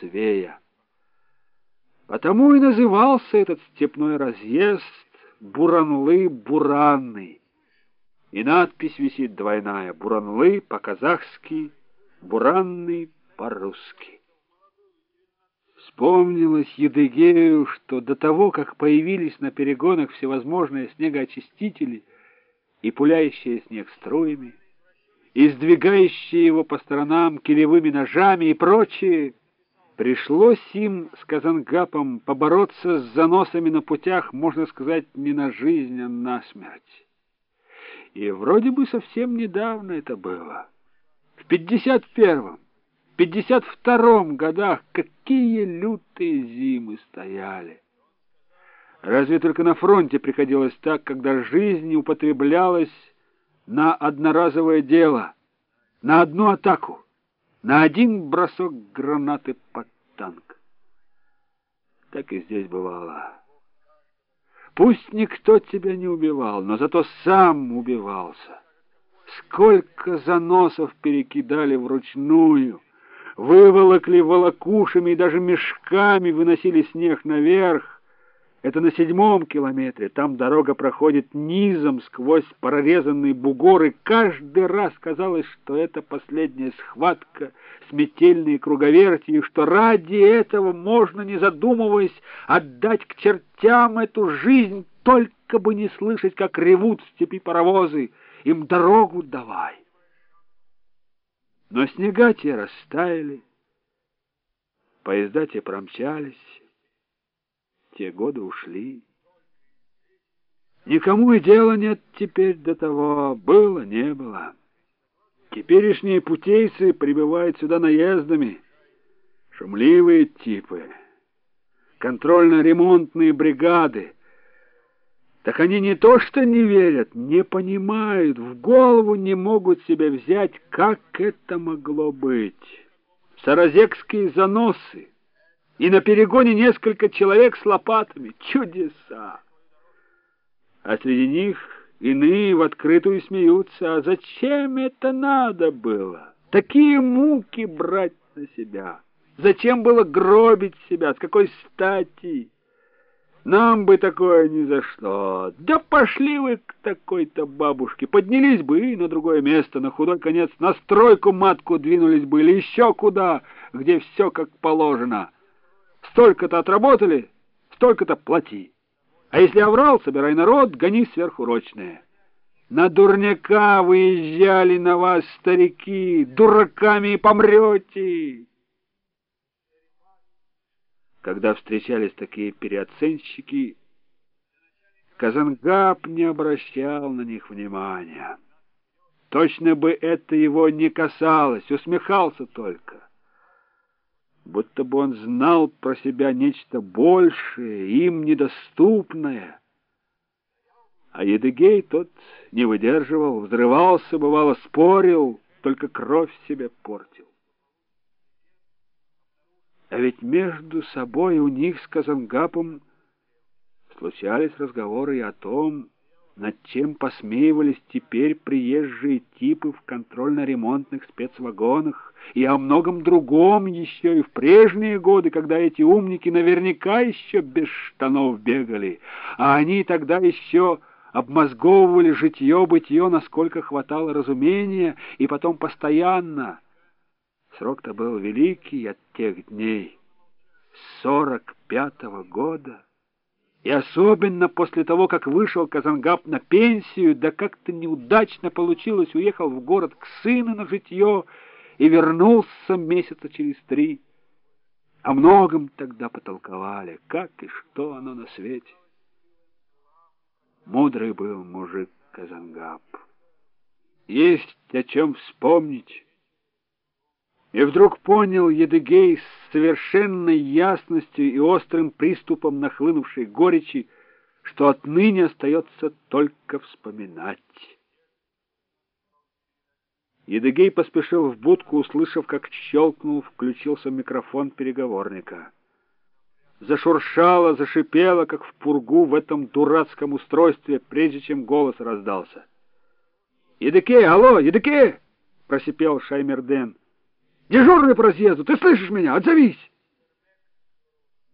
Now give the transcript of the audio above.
Свея. Потому и назывался этот степной разъезд Буранлы-Буранный. И надпись висит двойная «Буранлы» по-казахски, «Буранный» по-русски. Вспомнилось Едыгею, что до того, как появились на перегонах всевозможные снегоочистители и пуляющие снег струями, и сдвигающие его по сторонам килевыми ножами и прочее, пришлось им с Казангапом побороться с заносами на путях, можно сказать, не на жизнь, а на смерть. И вроде бы совсем недавно это было. В пятьдесят первом, пятьдесят втором годах какие лютые зимы стояли. Разве только на фронте приходилось так, когда жизнь употреблялась на одноразовое дело, на одну атаку, на один бросок гранаты под танк. Так и здесь бывало. Пусть никто тебя не убивал, но зато сам убивался. Сколько заносов перекидали вручную, выволокли волокушами и даже мешками выносили снег наверх, это на седьмом километре. Там дорога проходит низом сквозь прорезанные бугоры. Каждый раз казалось, что это последняя схватка с метельной круговерти, и что ради этого можно, не задумываясь, отдать к чертям эту жизнь, только бы не слышать, как ревут в степи паровозы. Им дорогу давай. Но снега те растаяли, поезда те промчались, те годы ушли. Никому и дела нет теперь до того, было, не было. Теперешние путейцы прибывают сюда наездами, шумливые типы, контрольно-ремонтные бригады. Так они не то что не верят, не понимают, в голову не могут себе взять, как это могло быть. Саразекские заносы — и на перегоне несколько человек с лопатами. Чудеса! А среди них иные в открытую смеются. А зачем это надо было? Такие муки брать на себя. Зачем было гробить себя? С какой стати? Нам бы такое ни за что. Да пошли вы к такой-то бабушке. Поднялись бы и на другое место, на худой конец, на стройку матку двинулись бы или еще куда, где все как положено. Столько-то отработали, столько-то плати. А если оврал, собирай народ, гони сверхурочные. На дурняка выезжали на вас старики, дураками помрете. Когда встречались такие переоценщики, Казангап не обращал на них внимания. Точно бы это его не касалось, усмехался только будто бы он знал про себя нечто большее, им недоступное. А Едыгей тот не выдерживал, взрывался, бывало, спорил, только кровь себе портил. А ведь между собой у них с Казангапом случались разговоры и о том, над чем посмеивались теперь приезжие типы в контрольно-ремонтных спецвагонах, и о многом другом еще и в прежние годы, когда эти умники наверняка еще без штанов бегали, а они тогда еще обмозговывали житье-бытие, насколько хватало разумения, и потом постоянно. Срок-то был великий от тех дней, сорок пятого года. И особенно после того, как вышел Казангап на пенсию, да как-то неудачно получилось, уехал в город к сыну на житье и вернулся месяца через три. О многом тогда потолковали, как и что оно на свете. Мудрый был мужик Казангап. Есть о чем вспомнить. И вдруг понял Едыгей с совершенной ясностью и острым приступом нахлынувшей горечи, что отныне остается только вспоминать. Едыгей поспешил в будку, услышав, как щелкнул, включился микрофон переговорника. Зашуршало, зашипело, как в пургу в этом дурацком устройстве, прежде чем голос раздался. «Едыке, алло, Едыке!» — просипел Шаймерден. Дежурный по разъезду, ты слышишь меня? Отзовись!»